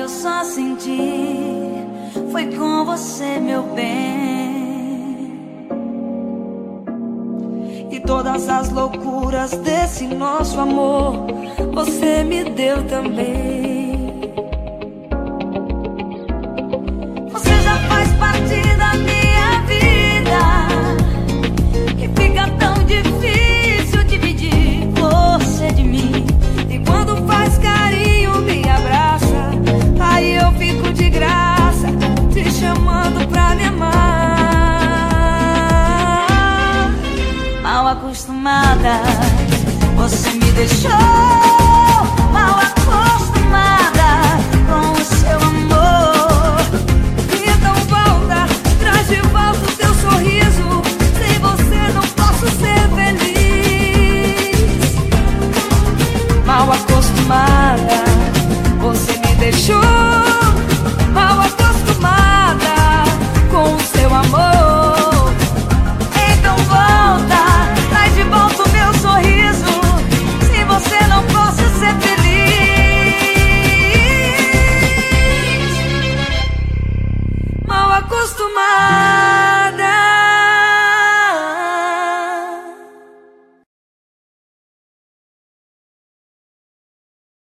eu só senti foi com você, meu bem. E todas as loucuras desse nosso amor, você me deu também. Acostumada. Você me deixou mal acostumada com o seu amor. Então volta, traz de volta o teu sorriso. Sem você não posso ser feliz. Mal acostumada, você me deixou.